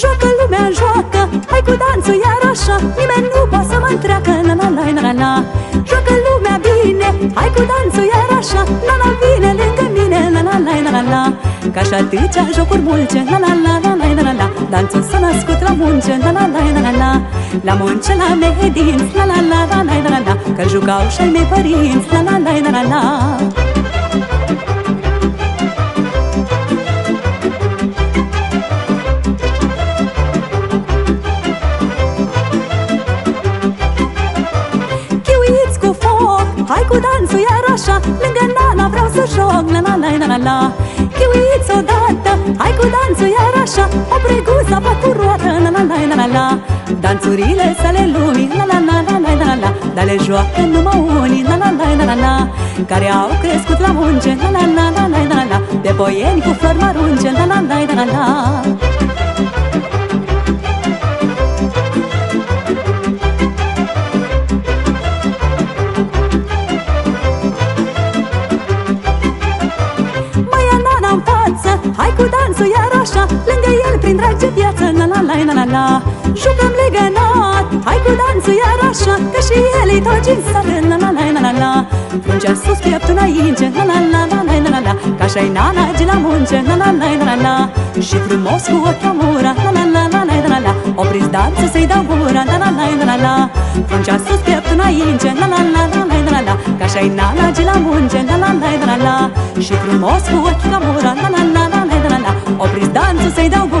Joacă lumea, joacă, hai cu danțul iar așa Nimeni nu poate să mă întreacă, na na na na na Joacă lumea bine, hai cu danțul iar așa Na na vine lângă mine, na na na na na Ca și atâția jocuri mulce, na na na na na na la La munce la mehedinți, la la la la la la la Că jucau și-ai mei părinți, la la la la la la Chiuiți cu foc, hai cu dansul iar așa Lângă nana vreau să joc, la la la la la la Chiuiți odată, hai cu dansul iar așa O breguță pe cu roată, la la la la la la Danțurile sale lumii, la la la la la la la Dar le joacă numai unii, la la la la la la Care au crescut la munce, la la la la la la la De boieni cu flori marunce, la la la la la la el prin drag de viață, la la la la la la Jucăm legănat, hai cu dansul iar așa Că și el e tot ginsat, la la la la la la Frungea sus pieptul înainte, la la la la la la la la Ca așa-i nana de la munce, la la la la la la Și frumos cu ochii amura, la la la la la la la Opriți danță să-i dau gura, la la la la la la Frungea sus pieptul înainte, la la la la la la la Ca așa-i nana de la munce, la la la la la la Și frumos cu ochii amura, la la la la la la la Opriți danță să-i dau gura,